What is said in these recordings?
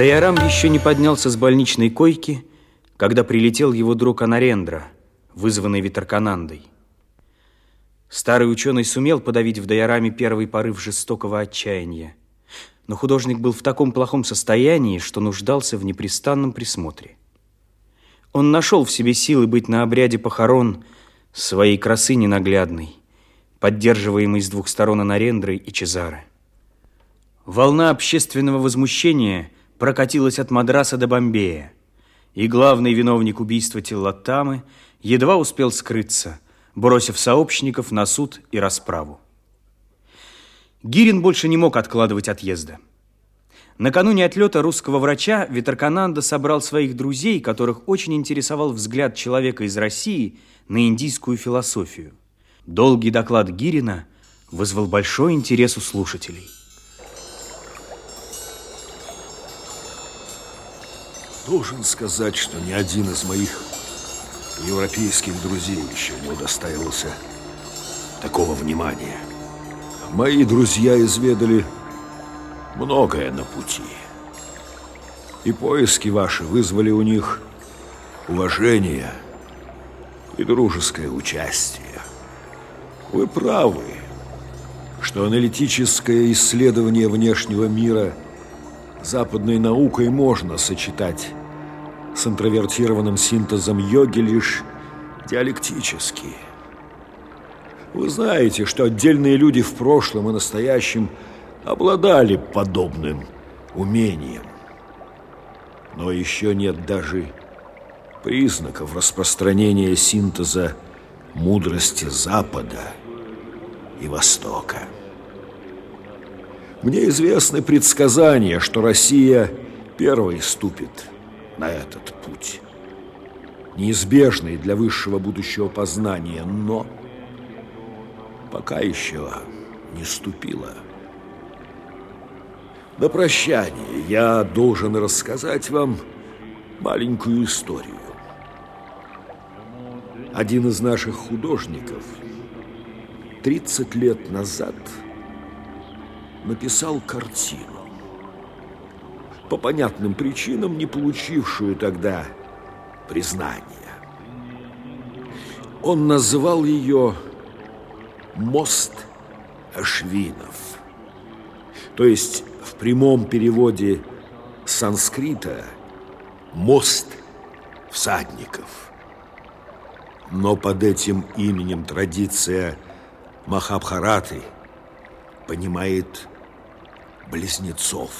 Дайарам еще не поднялся с больничной койки, когда прилетел его друг Анарендра, вызванный Витарканандой. Старый ученый сумел подавить в Дайараме первый порыв жестокого отчаяния, но художник был в таком плохом состоянии, что нуждался в непрестанном присмотре. Он нашел в себе силы быть на обряде похорон своей красы ненаглядной, поддерживаемой с двух сторон Анарендрой и Чезары. Волна общественного возмущения прокатилась от Мадраса до Бомбея, и главный виновник убийства Тиллатамы едва успел скрыться, бросив сообщников на суд и расправу. Гирин больше не мог откладывать отъезда. Накануне отлета русского врача Витаркананда собрал своих друзей, которых очень интересовал взгляд человека из России на индийскую философию. Долгий доклад Гирина вызвал большой интерес у слушателей. Должен сказать, что ни один из моих европейских друзей еще не удостаивался такого внимания. Мои друзья изведали многое на пути. И поиски ваши вызвали у них уважение и дружеское участие. Вы правы, что аналитическое исследование внешнего мира западной наукой можно сочетать с интровертированным синтезом йоги лишь диалектически. Вы знаете, что отдельные люди в прошлом и настоящем обладали подобным умением. Но еще нет даже признаков распространения синтеза мудрости Запада и Востока. Мне известны предсказания, что Россия первой ступит на этот путь. Неизбежный для высшего будущего познания, но пока еще не ступила. На прощание я должен рассказать вам маленькую историю. Один из наших художников 30 лет назад написал картину, по понятным причинам не получившую тогда признания. Он называл ее «Мост Ашвинов», то есть в прямом переводе санскрита «Мост всадников». Но под этим именем традиция Махабхараты понимает близнецов,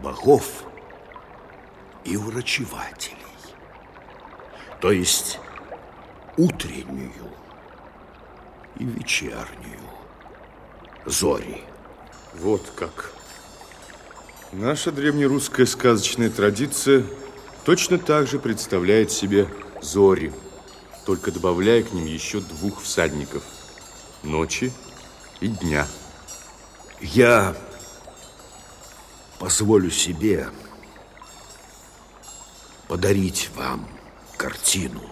богов и врачевателей. То есть утреннюю и вечернюю зори. Вот как. Наша древнерусская сказочная традиция точно так же представляет себе зори, только добавляя к ним еще двух всадников – ночи и дня. Я позволю себе подарить вам картину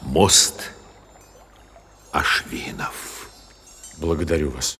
«Мост Ашвинов». Благодарю вас.